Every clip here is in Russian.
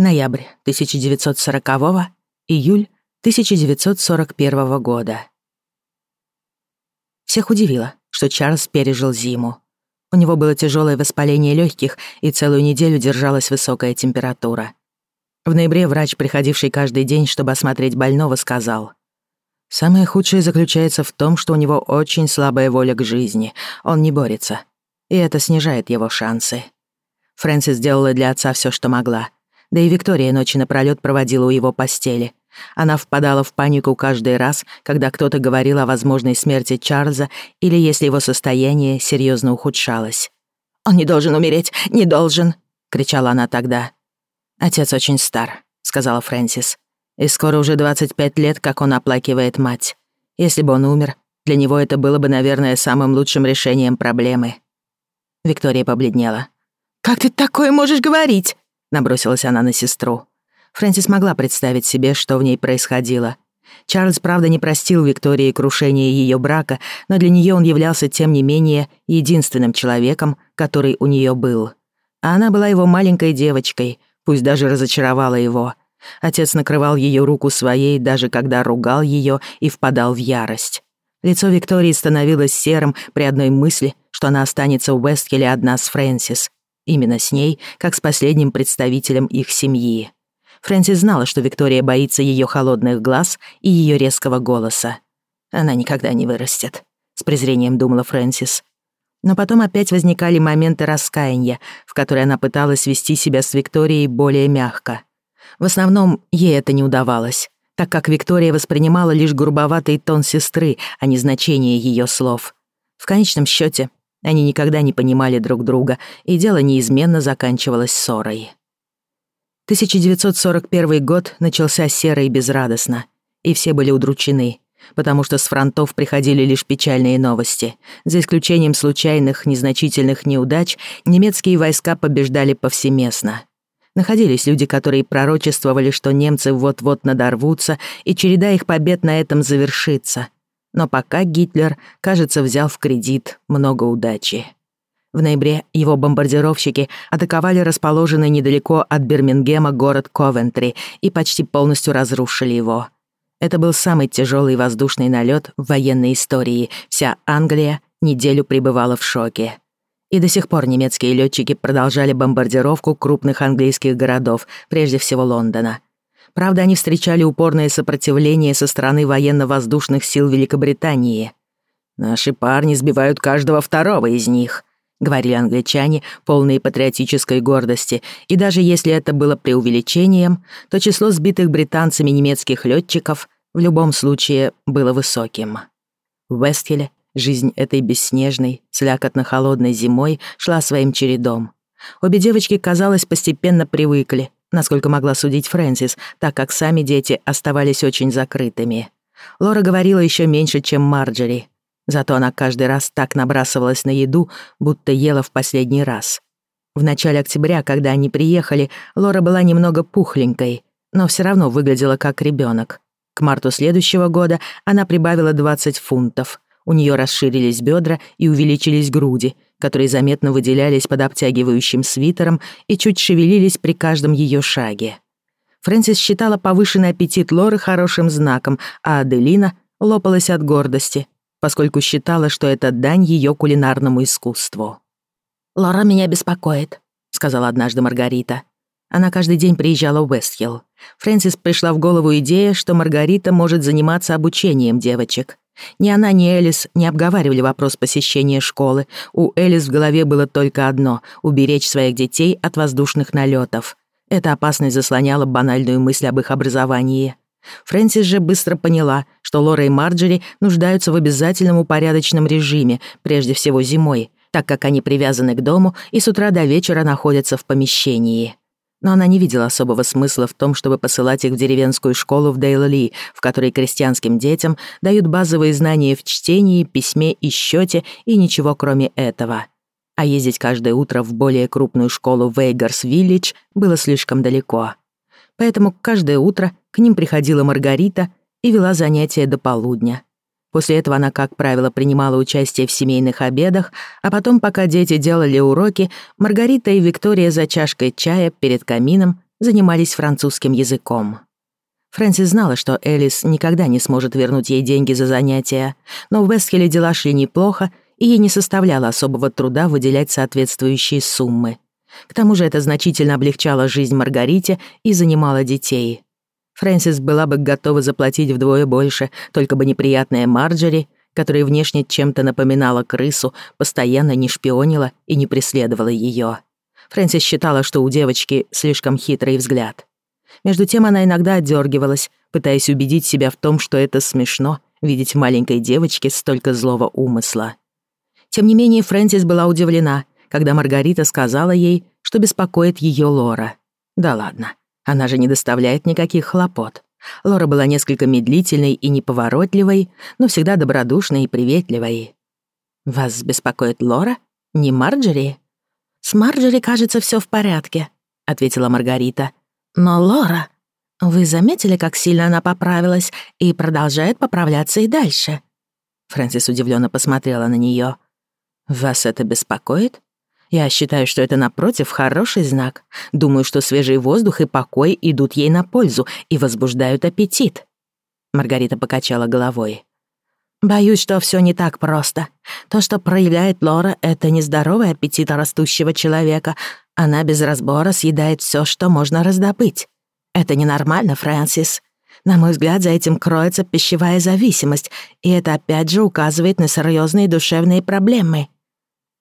Ноябрь 1940-го, июль 1941 года. Всех удивило, что Чарльз пережил зиму. У него было тяжелое воспаление легких, и целую неделю держалась высокая температура. В ноябре врач, приходивший каждый день, чтобы осмотреть больного, сказал, «Самое худшее заключается в том, что у него очень слабая воля к жизни, он не борется, и это снижает его шансы». Фрэнсис сделала для отца все, что могла, да и Виктория ночи напролёт проводила у его постели. Она впадала в панику каждый раз, когда кто-то говорил о возможной смерти Чарльза или если его состояние серьезно ухудшалось. «Он не должен умереть! Не должен!» — кричала она тогда. «Отец очень стар», — сказала Фрэнсис. «И скоро уже 25 лет, как он оплакивает мать. Если бы он умер, для него это было бы, наверное, самым лучшим решением проблемы». Виктория побледнела. «Как ты такое можешь говорить?» Набросилась она на сестру. Фрэнсис могла представить себе, что в ней происходило. Чарльз, правда, не простил Виктории крушение ее брака, но для нее он являлся, тем не менее, единственным человеком, который у нее был. А она была его маленькой девочкой, пусть даже разочаровала его. Отец накрывал ее руку своей, даже когда ругал ее и впадал в ярость. Лицо Виктории становилось серым при одной мысли, что она останется у Уэсткеля одна с Фрэнсис. Именно с ней, как с последним представителем их семьи. Фрэнсис знала, что Виктория боится ее холодных глаз и ее резкого голоса. «Она никогда не вырастет», — с презрением думала Фрэнсис. Но потом опять возникали моменты раскаяния, в которые она пыталась вести себя с Викторией более мягко. В основном ей это не удавалось, так как Виктория воспринимала лишь грубоватый тон сестры, а не значение ее слов. В конечном счете они никогда не понимали друг друга, и дело неизменно заканчивалось ссорой. 1941 год начался серо и безрадостно, и все были удручены, потому что с фронтов приходили лишь печальные новости. За исключением случайных, незначительных неудач, немецкие войска побеждали повсеместно. Находились люди, которые пророчествовали, что немцы вот-вот надорвутся, и череда их побед на этом завершится — но пока Гитлер, кажется, взял в кредит много удачи. В ноябре его бомбардировщики атаковали расположенный недалеко от Бирмингема город Ковентри и почти полностью разрушили его. Это был самый тяжелый воздушный налет в военной истории. Вся Англия неделю пребывала в шоке. И до сих пор немецкие летчики продолжали бомбардировку крупных английских городов, прежде всего Лондона. Правда, они встречали упорное сопротивление со стороны военно-воздушных сил Великобритании. «Наши парни сбивают каждого второго из них», — говорили англичане, полные патриотической гордости, и даже если это было преувеличением, то число сбитых британцами немецких летчиков в любом случае было высоким. В Вестхеле жизнь этой бесснежной, слякотно-холодной зимой шла своим чередом. Обе девочки, казалось, постепенно привыкли — насколько могла судить Фрэнсис, так как сами дети оставались очень закрытыми. Лора говорила еще меньше, чем Марджери. Зато она каждый раз так набрасывалась на еду, будто ела в последний раз. В начале октября, когда они приехали, Лора была немного пухленькой, но все равно выглядела как ребенок. К марту следующего года она прибавила 20 фунтов. У нее расширились бедра и увеличились груди — которые заметно выделялись под обтягивающим свитером и чуть шевелились при каждом ее шаге. Фрэнсис считала повышенный аппетит Лоры хорошим знаком, а Аделина лопалась от гордости, поскольку считала, что это дань ее кулинарному искусству. «Лора меня беспокоит», — сказала однажды Маргарита. Она каждый день приезжала в Уэстхилл. Фрэнсис пришла в голову идея, что Маргарита может заниматься обучением девочек. Ни она, ни Элис не обговаривали вопрос посещения школы. У Элис в голове было только одно — уберечь своих детей от воздушных налетов. Эта опасность заслоняла банальную мысль об их образовании. Фрэнсис же быстро поняла, что Лора и Марджери нуждаются в обязательном упорядоченном режиме, прежде всего зимой, так как они привязаны к дому и с утра до вечера находятся в помещении но она не видела особого смысла в том, чтобы посылать их в деревенскую школу в Дейла-Ли, в которой крестьянским детям дают базовые знания в чтении, письме и счете и ничего кроме этого. А ездить каждое утро в более крупную школу Вейгарс-Виллидж было слишком далеко. Поэтому каждое утро к ним приходила Маргарита и вела занятия до полудня. После этого она, как правило, принимала участие в семейных обедах, а потом, пока дети делали уроки, Маргарита и Виктория за чашкой чая перед камином занимались французским языком. Фрэнсис знала, что Элис никогда не сможет вернуть ей деньги за занятия, но в Вестхеле дела шли неплохо, и ей не составляло особого труда выделять соответствующие суммы. К тому же это значительно облегчало жизнь Маргарите и занимало детей. Фрэнсис была бы готова заплатить вдвое больше, только бы неприятная Марджери, которая внешне чем-то напоминала крысу, постоянно не шпионила и не преследовала ее. Фрэнсис считала, что у девочки слишком хитрый взгляд. Между тем она иногда отдергивалась, пытаясь убедить себя в том, что это смешно видеть маленькой девочке столько злого умысла. Тем не менее, Фрэнсис была удивлена, когда Маргарита сказала ей, что беспокоит ее Лора. «Да ладно, она же не доставляет никаких хлопот. Лора была несколько медлительной и неповоротливой, но всегда добродушной и приветливой. «Вас беспокоит Лора? Не Марджери?» «С Марджери, кажется, все в порядке», — ответила Маргарита. «Но Лора...» «Вы заметили, как сильно она поправилась и продолжает поправляться и дальше?» Фрэнсис удивленно посмотрела на нее. «Вас это беспокоит?» Я считаю, что это, напротив, хороший знак. Думаю, что свежий воздух и покой идут ей на пользу и возбуждают аппетит». Маргарита покачала головой. «Боюсь, что все не так просто. То, что проявляет Лора, это нездоровый аппетит растущего человека. Она без разбора съедает все, что можно раздобыть. Это ненормально, Фрэнсис. На мой взгляд, за этим кроется пищевая зависимость, и это опять же указывает на серьезные душевные проблемы».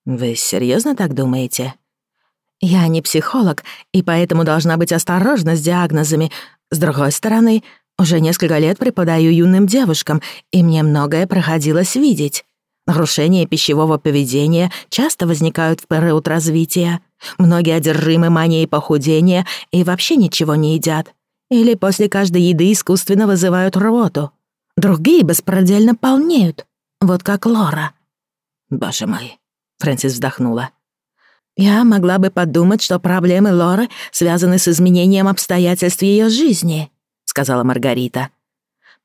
Вы серьезно так думаете? Я не психолог, и поэтому должна быть осторожна с диагнозами. С другой стороны, уже несколько лет преподаю юным девушкам, и мне многое проходилось видеть. Нарушения пищевого поведения часто возникают в период развития. Многие одержимы манией похудения и вообще ничего не едят. Или после каждой еды искусственно вызывают рвоту. Другие беспредельно полнеют. Вот как Лора. Боже мой, Фрэнсис вздохнула. «Я могла бы подумать, что проблемы Лоры связаны с изменением обстоятельств ее жизни», — сказала Маргарита.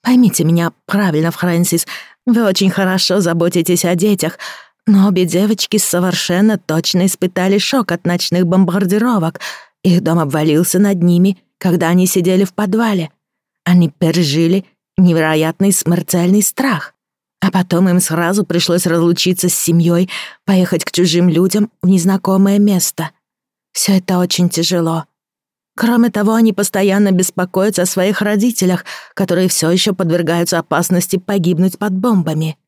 «Поймите меня правильно, Фрэнсис, вы очень хорошо заботитесь о детях, но обе девочки совершенно точно испытали шок от ночных бомбардировок. Их дом обвалился над ними, когда они сидели в подвале. Они пережили невероятный смертельный страх. А потом им сразу пришлось разлучиться с семьей, поехать к чужим людям в незнакомое место. Все это очень тяжело. Кроме того, они постоянно беспокоятся о своих родителях, которые все еще подвергаются опасности погибнуть под бомбами.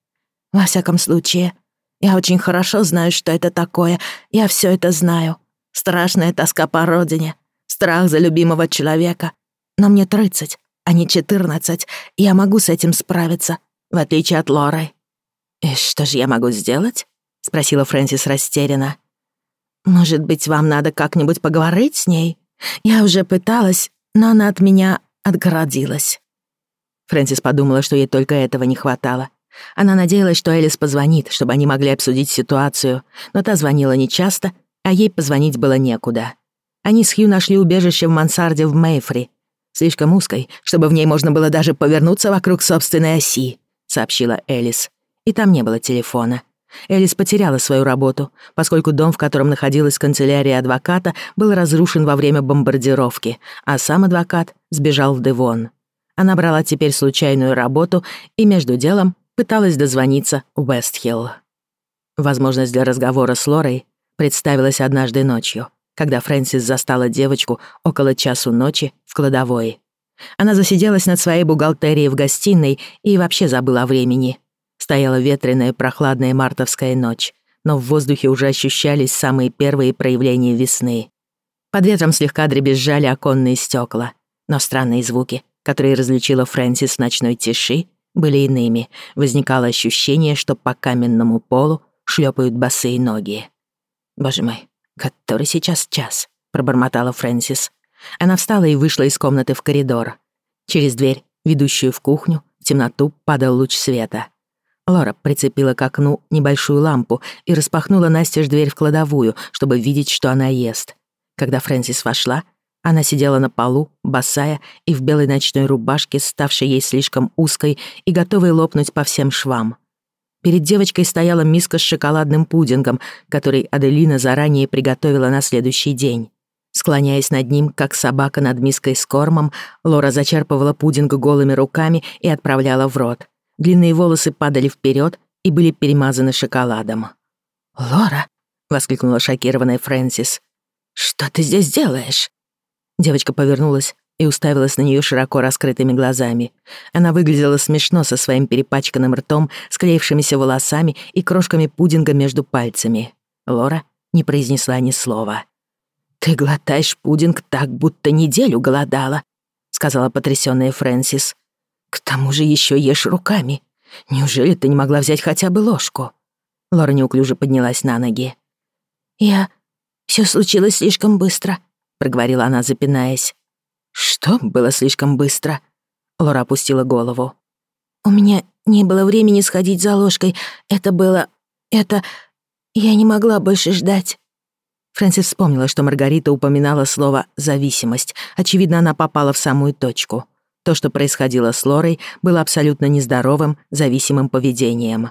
Во всяком случае, я очень хорошо знаю, что это такое. Я все это знаю. Страшная тоска по родине, страх за любимого человека. Но мне тридцать, а не четырнадцать. Я могу с этим справиться, в отличие от Лоры. «И что же я могу сделать?» — спросила Фрэнсис растерянно. «Может быть, вам надо как-нибудь поговорить с ней? Я уже пыталась, но она от меня отгородилась». Фрэнсис подумала, что ей только этого не хватало. Она надеялась, что Элис позвонит, чтобы они могли обсудить ситуацию, но та звонила нечасто, а ей позвонить было некуда. Они с Хью нашли убежище в мансарде в Мэйфри, слишком узкой, чтобы в ней можно было даже повернуться вокруг собственной оси. — сообщила Элис. И там не было телефона. Элис потеряла свою работу, поскольку дом, в котором находилась канцелярия адвоката, был разрушен во время бомбардировки, а сам адвокат сбежал в Девон. Она брала теперь случайную работу и между делом пыталась дозвониться Уэстхилл. Возможность для разговора с Лорой представилась однажды ночью, когда Фрэнсис застала девочку около часу ночи в кладовой. Она засиделась над своей бухгалтерией в гостиной и вообще забыла о времени. Стояла ветреная, прохладная мартовская ночь, но в воздухе уже ощущались самые первые проявления весны. Под ветром слегка дребезжали оконные стекла, но странные звуки, которые различила Фрэнсис в ночной тиши, были иными. Возникало ощущение, что по каменному полу шлепают босые ноги. «Боже мой, который сейчас час?» — пробормотала Фрэнсис. Она встала и вышла из комнаты в коридор. Через дверь, ведущую в кухню, в темноту падал луч света. Лора прицепила к окну небольшую лампу и распахнула настежь дверь в кладовую, чтобы видеть, что она ест. Когда Фрэнсис вошла, она сидела на полу, босая и в белой ночной рубашке, ставшей ей слишком узкой и готовой лопнуть по всем швам. Перед девочкой стояла миска с шоколадным пудингом, который Аделина заранее приготовила на следующий день. Склоняясь над ним, как собака над миской с кормом, Лора зачерпывала пудинг голыми руками и отправляла в рот. Длинные волосы падали вперед и были перемазаны шоколадом. «Лора!» — воскликнула шокированная Фрэнсис. «Что ты здесь делаешь?» Девочка повернулась и уставилась на нее широко раскрытыми глазами. Она выглядела смешно со своим перепачканным ртом, склеившимися волосами и крошками пудинга между пальцами. Лора не произнесла ни слова. «Ты глотаешь пудинг так, будто неделю голодала», — сказала потрясённая Фрэнсис. «К тому же ещё ешь руками. Неужели ты не могла взять хотя бы ложку?» Лора неуклюже поднялась на ноги. «Я... всё случилось слишком быстро», — проговорила она, запинаясь. «Что было слишком быстро?» Лора опустила голову. «У меня не было времени сходить за ложкой. Это было... это... я не могла больше ждать». Фрэнсис вспомнила, что Маргарита упоминала слово «зависимость». Очевидно, она попала в самую точку. То, что происходило с Лорой, было абсолютно нездоровым, зависимым поведением.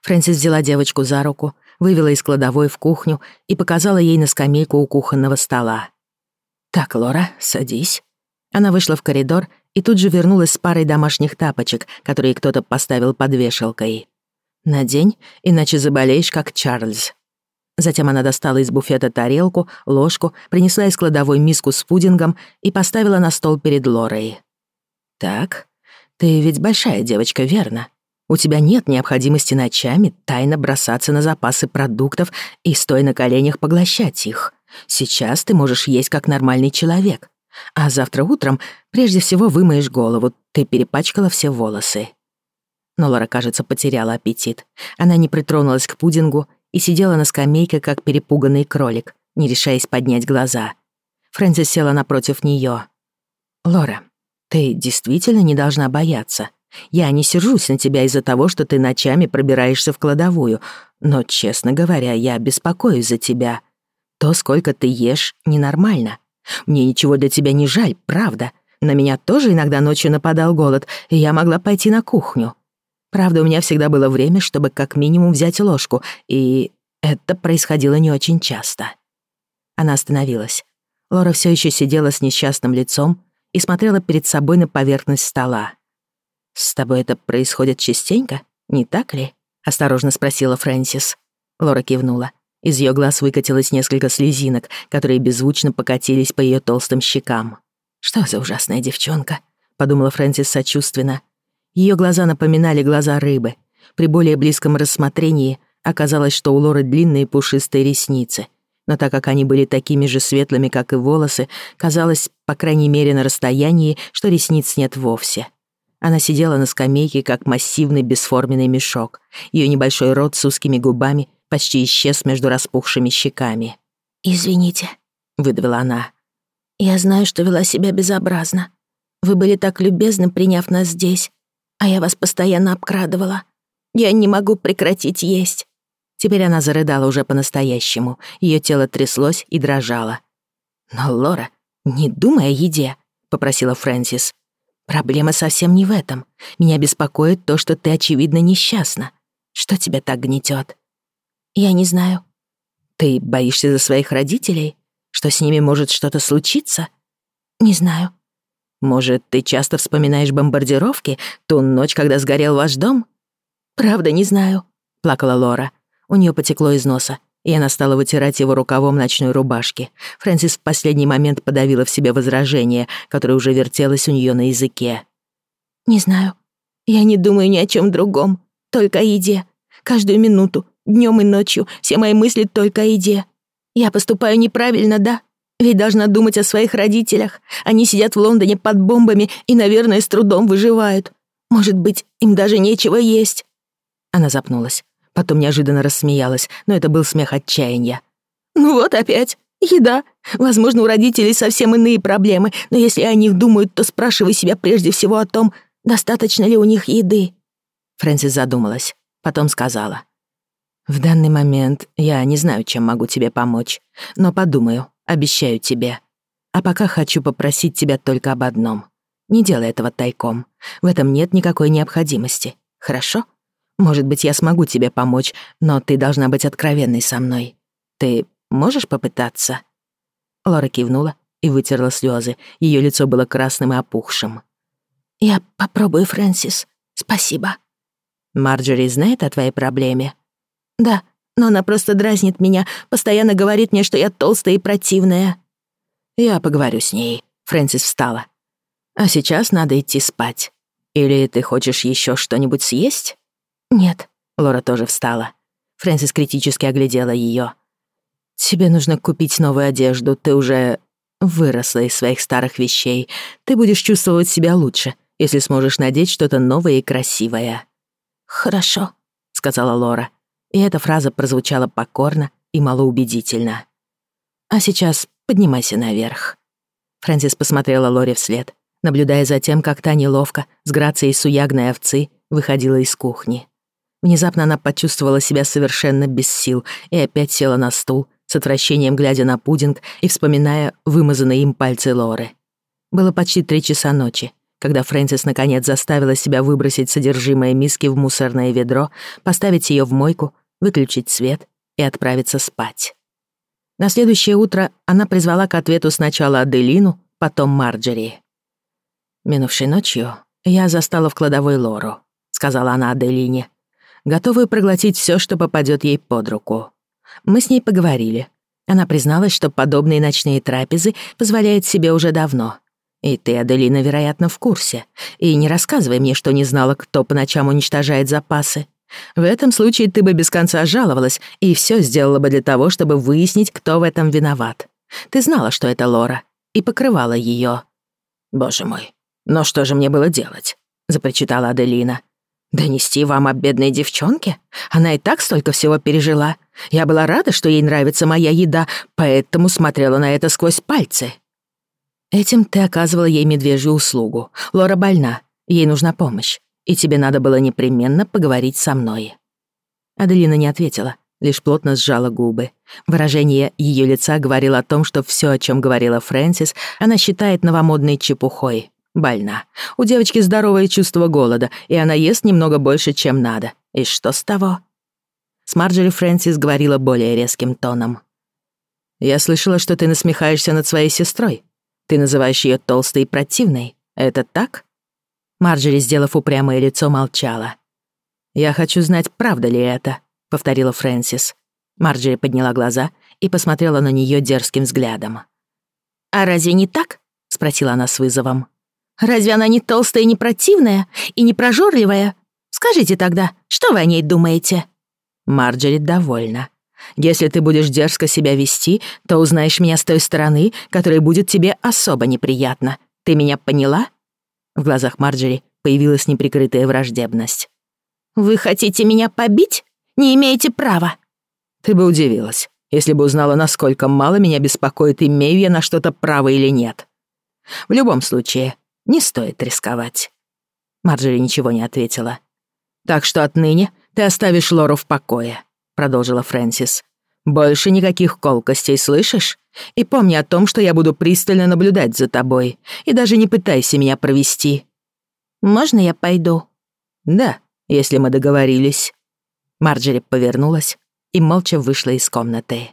Фрэнсис взяла девочку за руку, вывела из кладовой в кухню и показала ей на скамейку у кухонного стола. «Так, Лора, садись». Она вышла в коридор и тут же вернулась с парой домашних тапочек, которые кто-то поставил под вешалкой. «Надень, иначе заболеешь, как Чарльз», Затем она достала из буфета тарелку, ложку, принесла из кладовой миску с пудингом и поставила на стол перед Лорой. «Так, ты ведь большая девочка, верно? У тебя нет необходимости ночами тайно бросаться на запасы продуктов и, стоя на коленях, поглощать их. Сейчас ты можешь есть как нормальный человек. А завтра утром прежде всего вымоешь голову, ты перепачкала все волосы». Но Лора, кажется, потеряла аппетит. Она не притронулась к пудингу и сидела на скамейке, как перепуганный кролик, не решаясь поднять глаза. Фрэнсис села напротив нее. «Лора, ты действительно не должна бояться. Я не сержусь на тебя из-за того, что ты ночами пробираешься в кладовую, но, честно говоря, я беспокоюсь за тебя. То, сколько ты ешь, ненормально. Мне ничего для тебя не жаль, правда. На меня тоже иногда ночью нападал голод, и я могла пойти на кухню. Правда, у меня всегда было время, чтобы как минимум взять ложку, и это происходило не очень часто. Она остановилась. Лора все еще сидела с несчастным лицом и смотрела перед собой на поверхность стола. «С тобой это происходит частенько, не так ли?» — осторожно спросила Фрэнсис. Лора кивнула. Из ее глаз выкатилось несколько слезинок, которые беззвучно покатились по ее толстым щекам. «Что за ужасная девчонка?» — подумала Фрэнсис сочувственно. Ее глаза напоминали глаза рыбы. При более близком рассмотрении оказалось, что у Лоры длинные пушистые ресницы. Но так как они были такими же светлыми, как и волосы, казалось, по крайней мере на расстоянии, что ресниц нет вовсе. Она сидела на скамейке, как массивный бесформенный мешок. Ее небольшой рот с узкими губами почти исчез между распухшими щеками. «Извините», — выдавила она. «Я знаю, что вела себя безобразно. Вы были так любезны, приняв нас здесь. А я вас постоянно обкрадывала. Я не могу прекратить есть». Теперь она зарыдала уже по-настоящему. Ее тело тряслось и дрожало. «Но, Лора, не думай о еде», — попросила Фрэнсис. «Проблема совсем не в этом. Меня беспокоит то, что ты, очевидно, несчастна. Что тебя так гнетет? «Я не знаю». «Ты боишься за своих родителей? Что с ними может что-то случиться?» «Не знаю. Может, ты часто вспоминаешь бомбардировки, ту ночь, когда сгорел ваш дом? Правда, не знаю, плакала Лора. У нее потекло из носа, и она стала вытирать его рукавом ночной рубашки. Фрэнсис в последний момент подавила в себе возражение, которое уже вертелось у нее на языке. «Не знаю. Я не думаю ни о чем другом. Только о еде. Каждую минуту, днем и ночью, все мои мысли только о еде. Я поступаю неправильно, да? Ведь должна думать о своих родителях. Они сидят в Лондоне под бомбами и, наверное, с трудом выживают. Может быть, им даже нечего есть». Она запнулась. Потом неожиданно рассмеялась, но это был смех отчаяния. «Ну вот опять. Еда. Возможно, у родителей совсем иные проблемы, но если о них думают, то спрашивай себя прежде всего о том, достаточно ли у них еды». Фрэнсис задумалась, потом сказала. «В данный момент я не знаю, чем могу тебе помочь, но подумаю. Обещаю тебе. А пока хочу попросить тебя только об одном. Не делай этого тайком. В этом нет никакой необходимости. Хорошо? Может быть, я смогу тебе помочь, но ты должна быть откровенной со мной. Ты можешь попытаться?» Лора кивнула и вытерла слезы. Ее лицо было красным и опухшим. «Я попробую, Фрэнсис. Спасибо». «Марджори знает о твоей проблеме?» «Да, но она просто дразнит меня, постоянно говорит мне, что я толстая и противная». «Я поговорю с ней», — Фрэнсис встала. «А сейчас надо идти спать. Или ты хочешь еще что-нибудь съесть?» «Нет», — Лора тоже встала. Фрэнсис критически оглядела ее. «Тебе нужно купить новую одежду, ты уже выросла из своих старых вещей. Ты будешь чувствовать себя лучше, если сможешь надеть что-то новое и красивое». «Хорошо», — сказала Лора и эта фраза прозвучала покорно и малоубедительно. «А сейчас поднимайся наверх». Фрэнсис посмотрела Лори вслед, наблюдая за тем, как та неловко, с грацией суягной овцы, выходила из кухни. Внезапно она почувствовала себя совершенно без сил и опять села на стул, с отвращением глядя на пудинг и вспоминая вымазанные им пальцы Лоры. Было почти три часа ночи, когда Фрэнсис наконец заставила себя выбросить содержимое миски в мусорное ведро, поставить ее в мойку, выключить свет и отправиться спать. На следующее утро она призвала к ответу сначала Аделину, потом Марджери. «Минувшей ночью я застала в кладовой Лору», — сказала она Аделине, готовую проглотить все, что попадет ей под руку. Мы с ней поговорили. Она призналась, что подобные ночные трапезы позволяет себе уже давно — и ты, Аделина, вероятно, в курсе. И не рассказывай мне, что не знала, кто по ночам уничтожает запасы. В этом случае ты бы без конца жаловалась и все сделала бы для того, чтобы выяснить, кто в этом виноват. Ты знала, что это Лора, и покрывала ее. «Боже мой, но что же мне было делать?» — запричитала Аделина. «Донести вам об бедной девчонке? Она и так столько всего пережила. Я была рада, что ей нравится моя еда, поэтому смотрела на это сквозь пальцы». Этим ты оказывала ей медвежью услугу. Лора больна, ей нужна помощь, и тебе надо было непременно поговорить со мной». Аделина не ответила, лишь плотно сжала губы. Выражение ее лица говорило о том, что все, о чем говорила Фрэнсис, она считает новомодной чепухой. Больна. У девочки здоровое чувство голода, и она ест немного больше, чем надо. И что с того? С Марджери Фрэнсис говорила более резким тоном. «Я слышала, что ты насмехаешься над своей сестрой. Ты называешь ее толстой и противной. Это так?» Марджери, сделав упрямое лицо, молчала. «Я хочу знать, правда ли это», — повторила Фрэнсис. Марджери подняла глаза и посмотрела на нее дерзким взглядом. «А разве не так?» — спросила она с вызовом. «Разве она не толстая и не противная, и не прожорливая? Скажите тогда, что вы о ней думаете?» Марджери довольна. Если ты будешь дерзко себя вести, то узнаешь меня с той стороны, которая будет тебе особо неприятна. Ты меня поняла?» В глазах Марджери появилась неприкрытая враждебность. «Вы хотите меня побить? Не имеете права!» Ты бы удивилась, если бы узнала, насколько мало меня беспокоит, имею я на что-то право или нет. В любом случае, не стоит рисковать. Марджери ничего не ответила. «Так что отныне ты оставишь Лору в покое», продолжила Фрэнсис. «Больше никаких колкостей, слышишь? И помни о том, что я буду пристально наблюдать за тобой, и даже не пытайся меня провести». «Можно я пойду?» «Да, если мы договорились». Марджери повернулась и молча вышла из комнаты.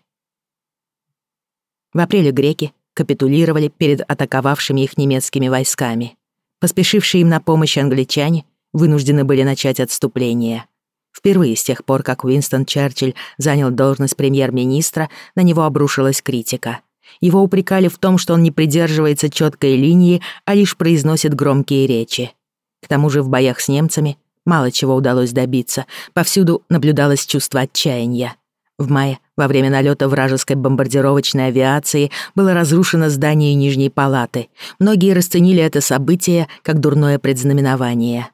В апреле греки капитулировали перед атаковавшими их немецкими войсками. Поспешившие им на помощь англичане вынуждены были начать отступление. Впервые с тех пор, как Уинстон Черчилль занял должность премьер-министра, на него обрушилась критика. Его упрекали в том, что он не придерживается четкой линии, а лишь произносит громкие речи. К тому же в боях с немцами мало чего удалось добиться, повсюду наблюдалось чувство отчаяния. В мае, во время налета вражеской бомбардировочной авиации, было разрушено здание Нижней палаты. Многие расценили это событие как дурное предзнаменование.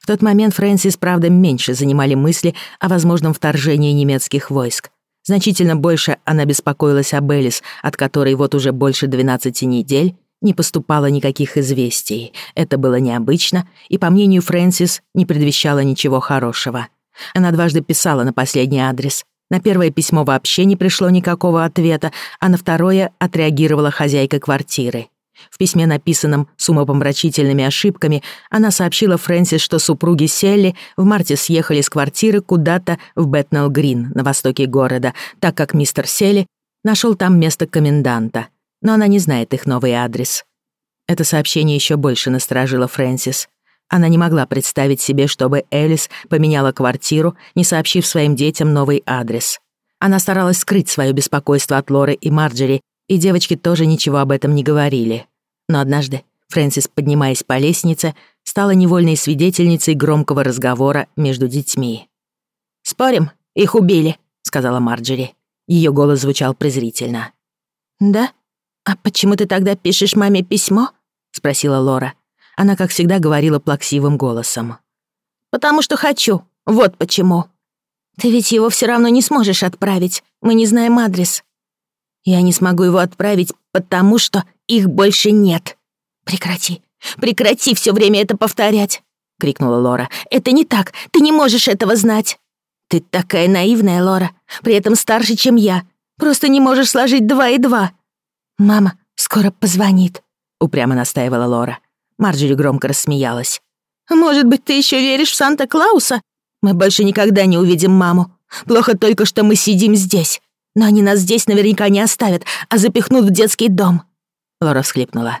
В тот момент Фрэнсис, правда, меньше занимали мысли о возможном вторжении немецких войск. Значительно больше она беспокоилась об Элис, от которой вот уже больше 12 недель не поступало никаких известий. Это было необычно и, по мнению Фрэнсис, не предвещало ничего хорошего. Она дважды писала на последний адрес. На первое письмо вообще не пришло никакого ответа, а на второе отреагировала хозяйка квартиры. В письме, написанном с умопомрачительными ошибками, она сообщила Фрэнсис, что супруги Селли в марте съехали с квартиры куда-то в Бэтнелл-Грин на востоке города, так как мистер Селли нашел там место коменданта, но она не знает их новый адрес. Это сообщение еще больше насторожило Фрэнсис. Она не могла представить себе, чтобы Элис поменяла квартиру, не сообщив своим детям новый адрес. Она старалась скрыть свое беспокойство от Лоры и Марджери и девочки тоже ничего об этом не говорили. Но однажды Фрэнсис, поднимаясь по лестнице, стала невольной свидетельницей громкого разговора между детьми. «Спорим, их убили», — сказала Марджери. Ее голос звучал презрительно. «Да? А почему ты тогда пишешь маме письмо?» — спросила Лора. Она, как всегда, говорила плаксивым голосом. «Потому что хочу. Вот почему. Ты ведь его все равно не сможешь отправить. Мы не знаем адрес. Я не смогу его отправить, потому что их больше нет. Прекрати, прекрати все время это повторять!» — крикнула Лора. «Это не так, ты не можешь этого знать!» «Ты такая наивная, Лора, при этом старше, чем я. Просто не можешь сложить два и два!» «Мама скоро позвонит», — упрямо настаивала Лора. Марджери громко рассмеялась. «Может быть, ты еще веришь в Санта-Клауса? Мы больше никогда не увидим маму. Плохо только, что мы сидим здесь. Но они нас здесь наверняка не оставят, а запихнут в детский дом. Лора всхлипнула.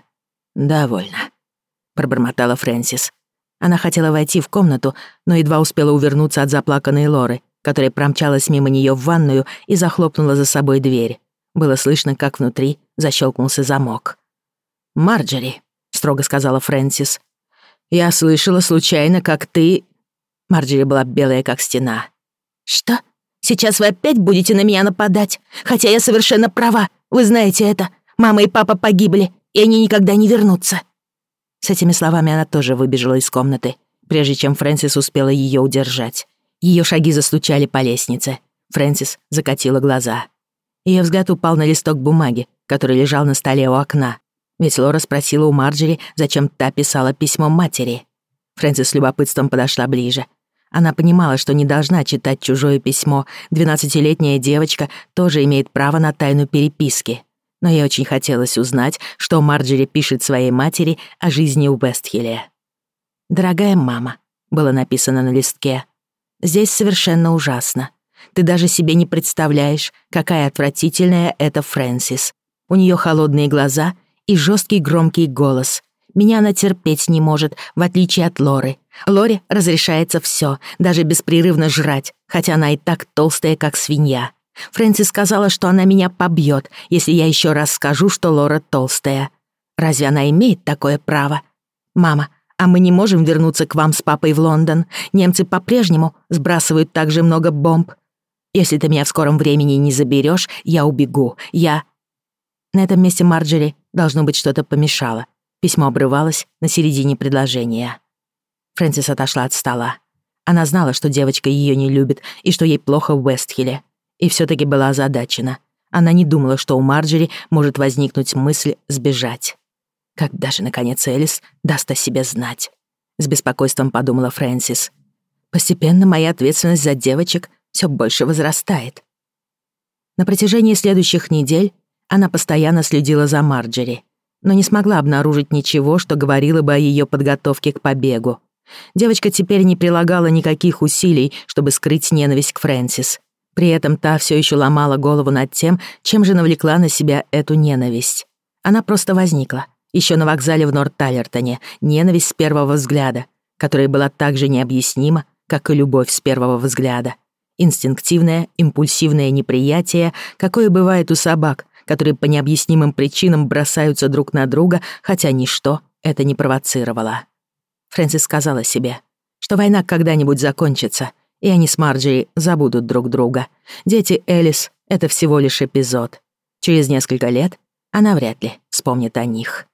«Довольно», — пробормотала Фрэнсис. Она хотела войти в комнату, но едва успела увернуться от заплаканной Лоры, которая промчалась мимо нее в ванную и захлопнула за собой дверь. Было слышно, как внутри защелкнулся замок. «Марджери», — строго сказала Фрэнсис. «Я слышала случайно, как ты...» Марджери была белая, как стена. «Что?» Сейчас вы опять будете на меня нападать. Хотя я совершенно права. Вы знаете это. Мама и папа погибли, и они никогда не вернутся». С этими словами она тоже выбежала из комнаты, прежде чем Фрэнсис успела ее удержать. Ее шаги застучали по лестнице. Фрэнсис закатила глаза. Ее взгляд упал на листок бумаги, который лежал на столе у окна. Ведь Лора спросила у Марджери, зачем та писала письмо матери. Фрэнсис с любопытством подошла ближе, она понимала, что не должна читать чужое письмо. Двенадцатилетняя девочка тоже имеет право на тайну переписки. Но ей очень хотелось узнать, что Марджери пишет своей матери о жизни у Бестхилле. «Дорогая мама», — было написано на листке, — «здесь совершенно ужасно. Ты даже себе не представляешь, какая отвратительная это Фрэнсис. У нее холодные глаза и жесткий громкий голос, меня она терпеть не может, в отличие от Лоры. Лоре разрешается все, даже беспрерывно жрать, хотя она и так толстая, как свинья. Фрэнсис сказала, что она меня побьет, если я еще раз скажу, что Лора толстая. Разве она имеет такое право? Мама, а мы не можем вернуться к вам с папой в Лондон. Немцы по-прежнему сбрасывают так же много бомб. Если ты меня в скором времени не заберешь, я убегу. Я...» На этом месте Марджери должно быть что-то помешало. Письмо обрывалось на середине предложения. Фрэнсис отошла от стола. Она знала, что девочка ее не любит и что ей плохо в Уэстхилле, И все таки была озадачена. Она не думала, что у Марджери может возникнуть мысль сбежать. Когда же, наконец, Элис даст о себе знать? С беспокойством подумала Фрэнсис. Постепенно моя ответственность за девочек все больше возрастает. На протяжении следующих недель она постоянно следила за Марджери но не смогла обнаружить ничего, что говорило бы о ее подготовке к побегу. Девочка теперь не прилагала никаких усилий, чтобы скрыть ненависть к Фрэнсис. При этом та все еще ломала голову над тем, чем же навлекла на себя эту ненависть. Она просто возникла. еще на вокзале в Норт-Талертоне. Ненависть с первого взгляда, которая была так же необъяснима, как и любовь с первого взгляда. Инстинктивное, импульсивное неприятие, какое бывает у собак, которые по необъяснимым причинам бросаются друг на друга, хотя ничто это не провоцировало. Фрэнсис сказала себе, что война когда-нибудь закончится, и они с Марджери забудут друг друга. Дети Элис — это всего лишь эпизод. Через несколько лет она вряд ли вспомнит о них.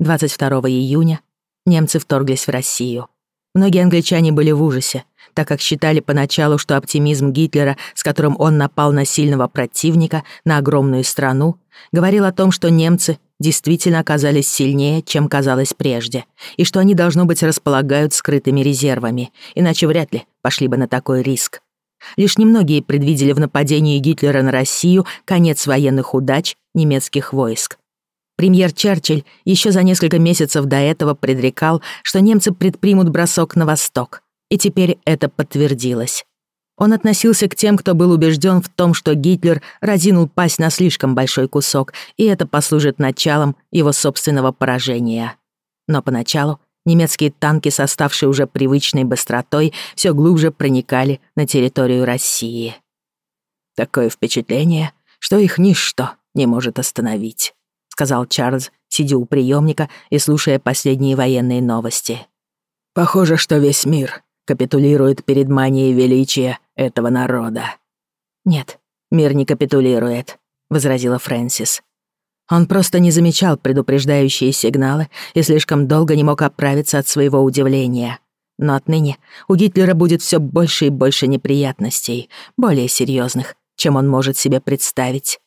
22 июня немцы вторглись в Россию. Многие англичане были в ужасе, так как считали поначалу, что оптимизм Гитлера, с которым он напал на сильного противника, на огромную страну, говорил о том, что немцы действительно оказались сильнее, чем казалось прежде, и что они, должно быть, располагают скрытыми резервами, иначе вряд ли пошли бы на такой риск. Лишь немногие предвидели в нападении Гитлера на Россию конец военных удач немецких войск. Премьер Черчилль еще за несколько месяцев до этого предрекал, что немцы предпримут бросок на восток, и теперь это подтвердилось. Он относился к тем, кто был убежден в том, что Гитлер разинул пасть на слишком большой кусок, и это послужит началом его собственного поражения. Но поначалу немецкие танки, составшие уже привычной быстротой, все глубже проникали на территорию России. «Такое впечатление, что их ничто не может остановить», сказал Чарльз, сидя у приемника и слушая последние военные новости. «Похоже, что весь мир капитулирует перед манией величия этого народа». «Нет, мир не капитулирует», — возразила Фрэнсис. Он просто не замечал предупреждающие сигналы и слишком долго не мог оправиться от своего удивления. Но отныне у Гитлера будет все больше и больше неприятностей, более серьезных, чем он может себе представить.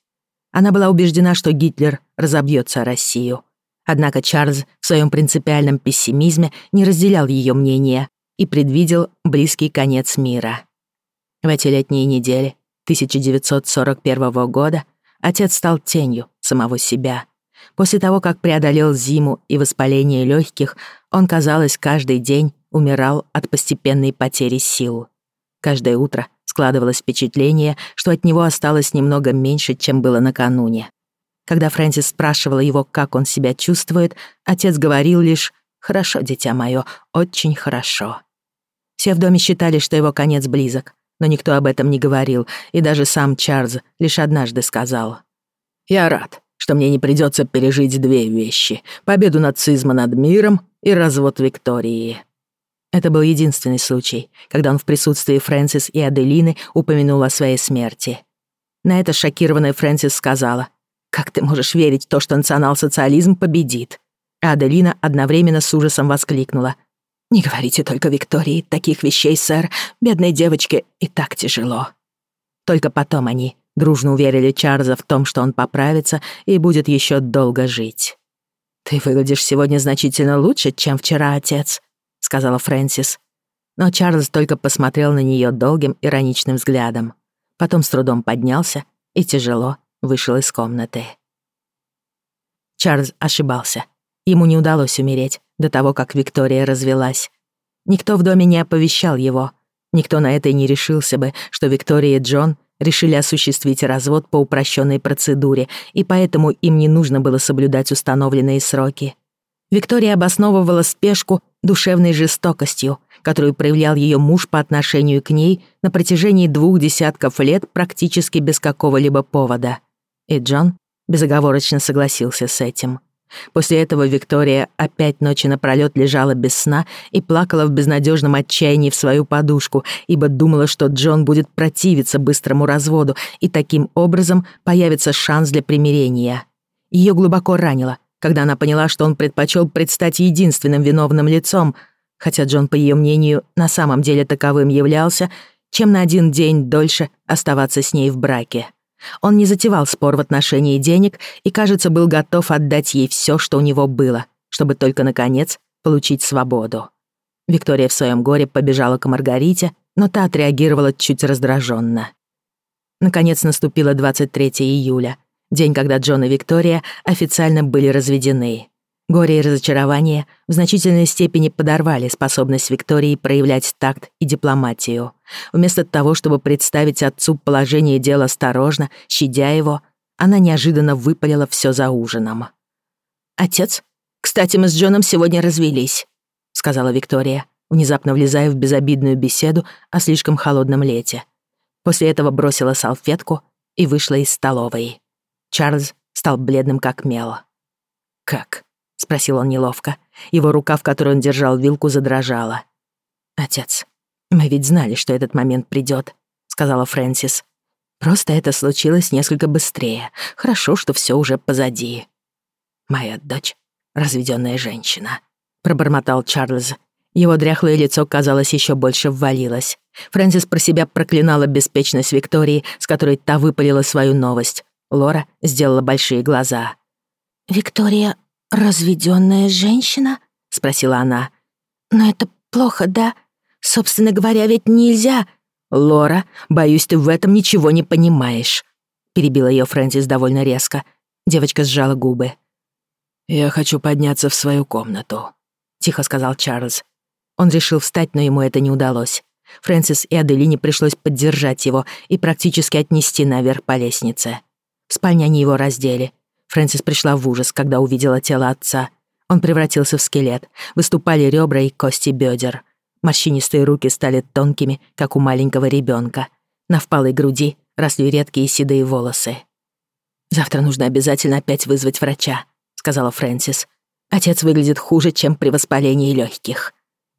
Она была убеждена, что Гитлер разобьется Россию. Однако Чарльз в своем принципиальном пессимизме не разделял ее мнение и предвидел близкий конец мира. В эти летние недели 1941 года отец стал тенью самого себя. После того, как преодолел зиму и воспаление легких, он, казалось, каждый день умирал от постепенной потери сил. Каждое утро складывалось впечатление, что от него осталось немного меньше, чем было накануне. Когда Фрэнсис спрашивала его, как он себя чувствует, отец говорил лишь «Хорошо, дитя мое, очень хорошо». Все в доме считали, что его конец близок, но никто об этом не говорил, и даже сам Чарльз лишь однажды сказал. «Я рад, что мне не придется пережить две вещи — победу нацизма над миром и развод Виктории». Это был единственный случай, когда он в присутствии Фрэнсис и Аделины упомянул о своей смерти. На это шокированная Фрэнсис сказала, «Как ты можешь верить в то, что национал-социализм победит?» А Аделина одновременно с ужасом воскликнула, не говорите только Виктории таких вещей, сэр. Бедной девочке и так тяжело. Только потом они дружно уверили Чарльза в том, что он поправится и будет еще долго жить. «Ты выглядишь сегодня значительно лучше, чем вчера, отец», — сказала Фрэнсис. Но Чарльз только посмотрел на нее долгим ироничным взглядом. Потом с трудом поднялся и тяжело вышел из комнаты. Чарльз ошибался. Ему не удалось умереть до того, как Виктория развелась. Никто в доме не оповещал его. Никто на это и не решился бы, что Виктория и Джон решили осуществить развод по упрощенной процедуре, и поэтому им не нужно было соблюдать установленные сроки. Виктория обосновывала спешку душевной жестокостью, которую проявлял ее муж по отношению к ней на протяжении двух десятков лет практически без какого-либо повода. И Джон безоговорочно согласился с этим. После этого Виктория опять ночи напролёт лежала без сна и плакала в безнадежном отчаянии в свою подушку, ибо думала, что Джон будет противиться быстрому разводу, и таким образом появится шанс для примирения. Ее глубоко ранило, когда она поняла, что он предпочел предстать единственным виновным лицом, хотя Джон, по ее мнению, на самом деле таковым являлся, чем на один день дольше оставаться с ней в браке. Он не затевал спор в отношении денег и, кажется, был готов отдать ей все, что у него было, чтобы только, наконец, получить свободу. Виктория в своем горе побежала к Маргарите, но та отреагировала чуть раздраженно. Наконец наступило 23 июля, день, когда Джон и Виктория официально были разведены. Горе и разочарование в значительной степени подорвали способность Виктории проявлять такт и дипломатию. Вместо того, чтобы представить отцу положение дела осторожно, щадя его, она неожиданно выпалила все за ужином. «Отец, кстати, мы с Джоном сегодня развелись», — сказала Виктория, внезапно влезая в безобидную беседу о слишком холодном лете. После этого бросила салфетку и вышла из столовой. Чарльз стал бледным как мел. «Как?» — спросил он неловко. Его рука, в которой он держал вилку, задрожала. «Отец, мы ведь знали, что этот момент придёт», — сказала Фрэнсис. «Просто это случилось несколько быстрее. Хорошо, что всё уже позади». «Моя дочь — разведённая женщина», — пробормотал Чарльз. Его дряхлое лицо, казалось, ещё больше ввалилось. Фрэнсис про себя проклинала беспечность Виктории, с которой та выпалила свою новость. Лора сделала большие глаза. «Виктория «Разведённая женщина?» — спросила она. «Но это плохо, да? Собственно говоря, ведь нельзя...» «Лора, боюсь, ты в этом ничего не понимаешь», — перебила её Фрэнсис довольно резко. Девочка сжала губы. «Я хочу подняться в свою комнату», — тихо сказал Чарльз. Он решил встать, но ему это не удалось. Фрэнсис и Аделине пришлось поддержать его и практически отнести наверх по лестнице. В спальне они его раздели. Фрэнсис пришла в ужас, когда увидела тело отца. Он превратился в скелет. Выступали ребра и кости бедер. Морщинистые руки стали тонкими, как у маленького ребенка. На впалой груди росли редкие седые волосы. «Завтра нужно обязательно опять вызвать врача», — сказала Фрэнсис. «Отец выглядит хуже, чем при воспалении легких.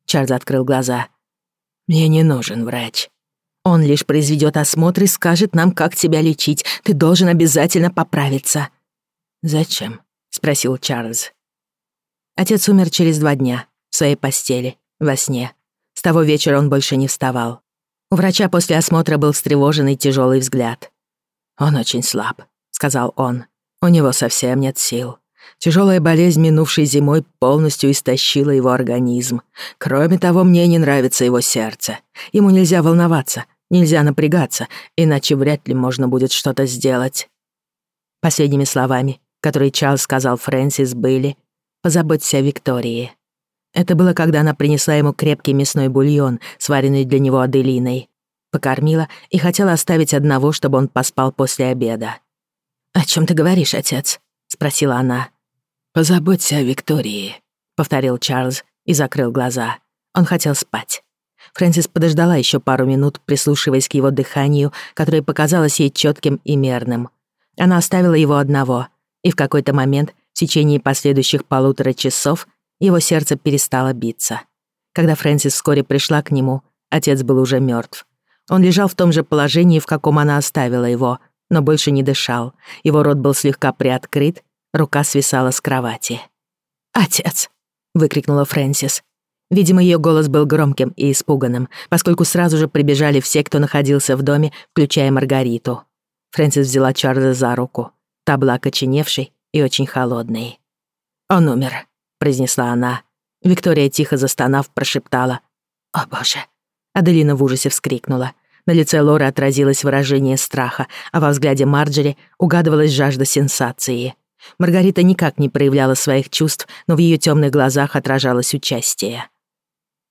Чарльз открыл глаза. «Мне не нужен врач», он лишь произведет осмотр и скажет нам, как тебя лечить. Ты должен обязательно поправиться. «Зачем?» — спросил Чарльз. Отец умер через два дня, в своей постели, во сне. С того вечера он больше не вставал. У врача после осмотра был встревоженный тяжелый взгляд. «Он очень слаб», — сказал он. «У него совсем нет сил. Тяжелая болезнь, минувшей зимой, полностью истощила его организм. Кроме того, мне не нравится его сердце. Ему нельзя волноваться, нельзя напрягаться, иначе вряд ли можно будет что-то сделать». Последними словами которые Чарльз сказал Фрэнсис, были «позаботься о Виктории». Это было, когда она принесла ему крепкий мясной бульон, сваренный для него Аделиной. Покормила и хотела оставить одного, чтобы он поспал после обеда. «О чем ты говоришь, отец?» — спросила она. «Позаботься о Виктории», — повторил Чарльз и закрыл глаза. Он хотел спать. Фрэнсис подождала еще пару минут, прислушиваясь к его дыханию, которое показалось ей четким и мерным. Она оставила его одного — и в какой-то момент в течение последующих полутора часов его сердце перестало биться. Когда Фрэнсис вскоре пришла к нему, отец был уже мертв. Он лежал в том же положении, в каком она оставила его, но больше не дышал. Его рот был слегка приоткрыт, рука свисала с кровати. «Отец!» — выкрикнула Фрэнсис. Видимо, ее голос был громким и испуганным, поскольку сразу же прибежали все, кто находился в доме, включая Маргариту. Фрэнсис взяла Чарльза за руку. Та была окоченевшей и очень холодной. «Он умер», — произнесла она. Виктория, тихо застонав, прошептала. «О, боже!» Аделина в ужасе вскрикнула. На лице Лоры отразилось выражение страха, а во взгляде Марджери угадывалась жажда сенсации. Маргарита никак не проявляла своих чувств, но в ее темных глазах отражалось участие.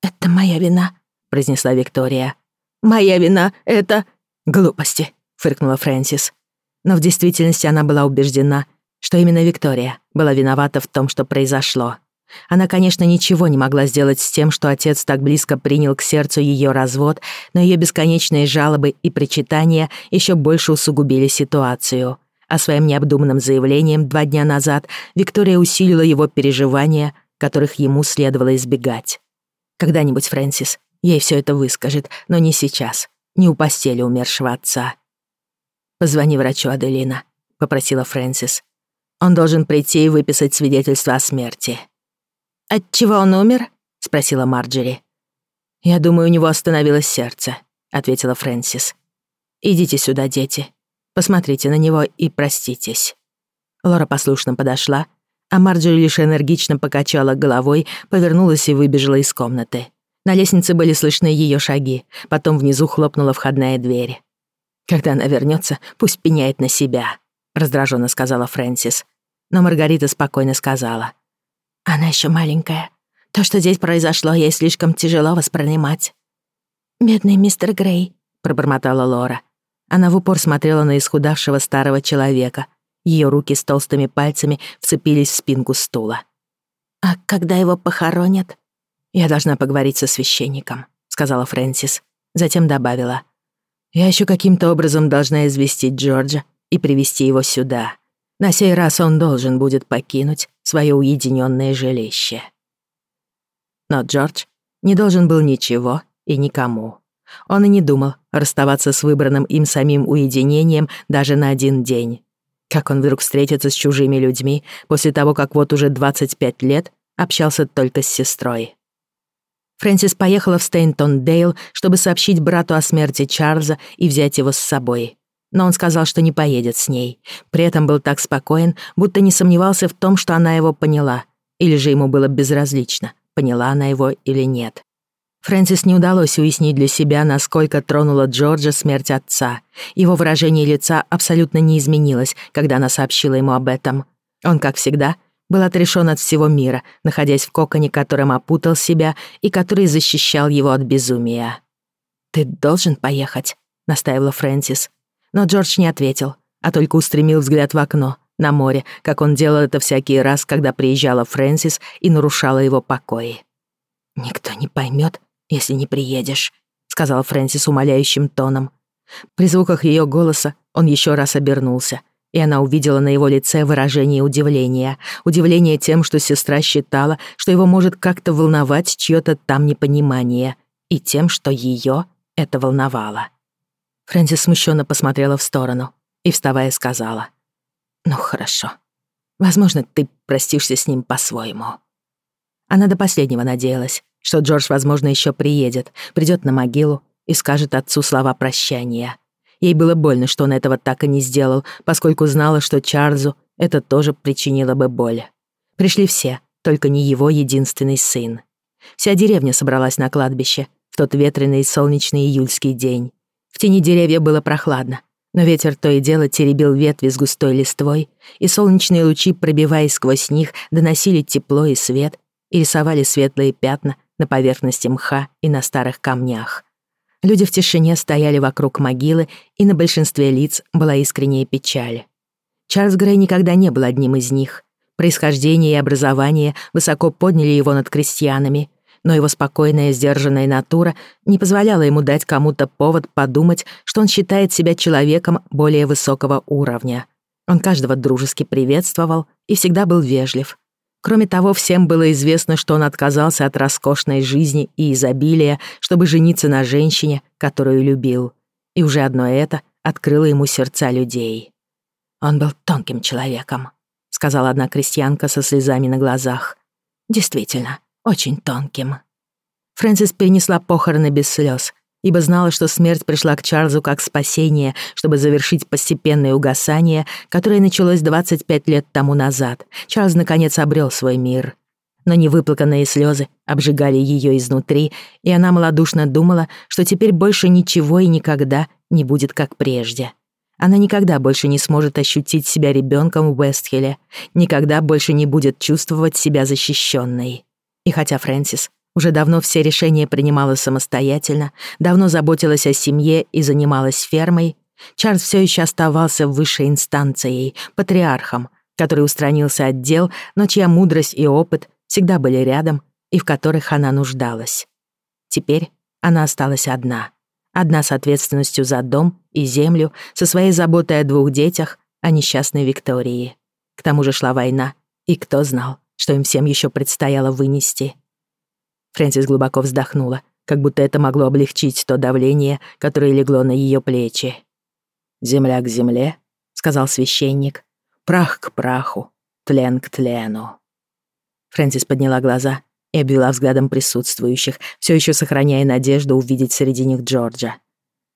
«Это моя вина», — произнесла Виктория. «Моя вина — это...» «Глупости», — фыркнула Фрэнсис но в действительности она была убеждена, что именно Виктория была виновата в том, что произошло. Она, конечно, ничего не могла сделать с тем, что отец так близко принял к сердцу ее развод, но ее бесконечные жалобы и причитания еще больше усугубили ситуацию. А своим необдуманным заявлением два дня назад Виктория усилила его переживания, которых ему следовало избегать. Когда-нибудь Фрэнсис ей все это выскажет, но не сейчас, не у постели умершего отца. «Позвони врачу Аделина», — попросила Фрэнсис. «Он должен прийти и выписать свидетельство о смерти». «От чего он умер?» — спросила Марджери. «Я думаю, у него остановилось сердце», — ответила Фрэнсис. «Идите сюда, дети. Посмотрите на него и проститесь». Лора послушно подошла, а Марджери лишь энергично покачала головой, повернулась и выбежала из комнаты. На лестнице были слышны ее шаги, потом внизу хлопнула входная дверь. «Когда она вернется, пусть пеняет на себя», — раздраженно сказала Фрэнсис. Но Маргарита спокойно сказала. «Она еще маленькая. То, что здесь произошло, ей слишком тяжело воспринимать». «Бедный мистер Грей», — пробормотала Лора. Она в упор смотрела на исхудавшего старого человека. Ее руки с толстыми пальцами вцепились в спинку стула. «А когда его похоронят?» «Я должна поговорить со священником», — сказала Фрэнсис. Затем добавила — я еще каким-то образом должна известить Джорджа и привести его сюда. На сей раз он должен будет покинуть свое уединенное жилище. Но Джордж не должен был ничего и никому. Он и не думал расставаться с выбранным им самим уединением даже на один день. Как он вдруг встретится с чужими людьми после того, как вот уже 25 лет общался только с сестрой. Фрэнсис поехала в Стейнтон-Дейл, чтобы сообщить брату о смерти Чарльза и взять его с собой. Но он сказал, что не поедет с ней. При этом был так спокоен, будто не сомневался в том, что она его поняла. Или же ему было безразлично, поняла она его или нет. Фрэнсис не удалось уяснить для себя, насколько тронула Джорджа смерть отца. Его выражение лица абсолютно не изменилось, когда она сообщила ему об этом. Он, как всегда, был отрешен от всего мира, находясь в коконе, которым опутал себя и который защищал его от безумия. «Ты должен поехать», — настаивала Фрэнсис. Но Джордж не ответил, а только устремил взгляд в окно, на море, как он делал это всякий раз, когда приезжала Фрэнсис и нарушала его покои. «Никто не поймет, если не приедешь», — сказала Фрэнсис умоляющим тоном. При звуках ее голоса он еще раз обернулся, и она увидела на его лице выражение удивления. Удивление тем, что сестра считала, что его может как-то волновать чьё-то там непонимание. И тем, что её это волновало. Фрэнсис смущенно посмотрела в сторону и, вставая, сказала. «Ну хорошо. Возможно, ты простишься с ним по-своему». Она до последнего надеялась, что Джордж, возможно, еще приедет, придет на могилу и скажет отцу слова прощания. Ей было больно, что он этого так и не сделал, поскольку знала, что Чарльзу это тоже причинило бы боль. Пришли все, только не его единственный сын. Вся деревня собралась на кладбище в тот ветреный и солнечный июльский день. В тени деревья было прохладно, но ветер то и дело теребил ветви с густой листвой, и солнечные лучи, пробиваясь сквозь них, доносили тепло и свет и рисовали светлые пятна на поверхности мха и на старых камнях. Люди в тишине стояли вокруг могилы, и на большинстве лиц была искренняя печаль. Чарльз Грей никогда не был одним из них. Происхождение и образование высоко подняли его над крестьянами, но его спокойная, сдержанная натура не позволяла ему дать кому-то повод подумать, что он считает себя человеком более высокого уровня. Он каждого дружески приветствовал и всегда был вежлив, Кроме того, всем было известно, что он отказался от роскошной жизни и изобилия, чтобы жениться на женщине, которую любил. И уже одно это открыло ему сердца людей. «Он был тонким человеком», — сказала одна крестьянка со слезами на глазах. «Действительно, очень тонким». Фрэнсис перенесла похороны без слез, ибо знала, что смерть пришла к Чарльзу как спасение, чтобы завершить постепенное угасание, которое началось 25 лет тому назад. Чарльз наконец обрел свой мир. Но невыплаканные слезы обжигали ее изнутри, и она малодушно думала, что теперь больше ничего и никогда не будет как прежде. Она никогда больше не сможет ощутить себя ребенком в Уэстхилле, никогда больше не будет чувствовать себя защищенной. И хотя Фрэнсис уже давно все решения принимала самостоятельно, давно заботилась о семье и занималась фермой. Чарльз все еще оставался высшей инстанцией, патриархом, который устранился от дел, но чья мудрость и опыт всегда были рядом и в которых она нуждалась. Теперь она осталась одна. Одна с ответственностью за дом и землю, со своей заботой о двух детях, о несчастной Виктории. К тому же шла война, и кто знал, что им всем еще предстояло вынести. Фрэнсис глубоко вздохнула, как будто это могло облегчить то давление, которое легло на ее плечи. «Земля к земле», — сказал священник, — «прах к праху, тлен к тлену». Фрэнсис подняла глаза и обвела взглядом присутствующих, все еще сохраняя надежду увидеть среди них Джорджа.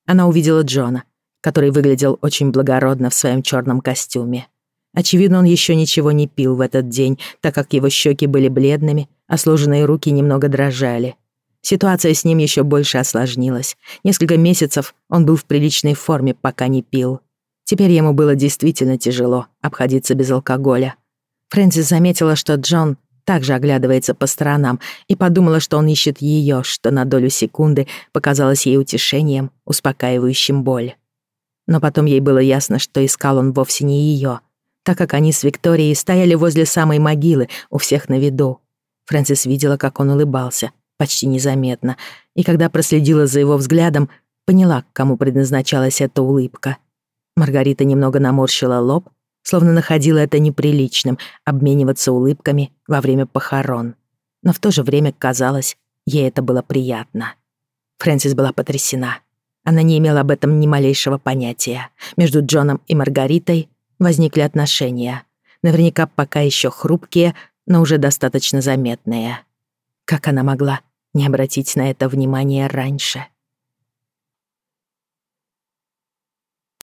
Она увидела Джона, который выглядел очень благородно в своем черном костюме. Очевидно, он еще ничего не пил в этот день, так как его щеки были бледными, а сложенные руки немного дрожали. Ситуация с ним еще больше осложнилась. Несколько месяцев он был в приличной форме, пока не пил. Теперь ему было действительно тяжело обходиться без алкоголя. Фрэнсис заметила, что Джон также оглядывается по сторонам и подумала, что он ищет ее, что на долю секунды показалось ей утешением, успокаивающим боль. Но потом ей было ясно, что искал он вовсе не ее, так как они с Викторией стояли возле самой могилы, у всех на виду. Фрэнсис видела, как он улыбался, почти незаметно, и когда проследила за его взглядом, поняла, к кому предназначалась эта улыбка. Маргарита немного наморщила лоб, словно находила это неприличным обмениваться улыбками во время похорон. Но в то же время, казалось, ей это было приятно. Фрэнсис была потрясена. Она не имела об этом ни малейшего понятия. Между Джоном и Маргаритой возникли отношения. Наверняка пока еще хрупкие, но уже достаточно заметные. Как она могла не обратить на это внимание раньше?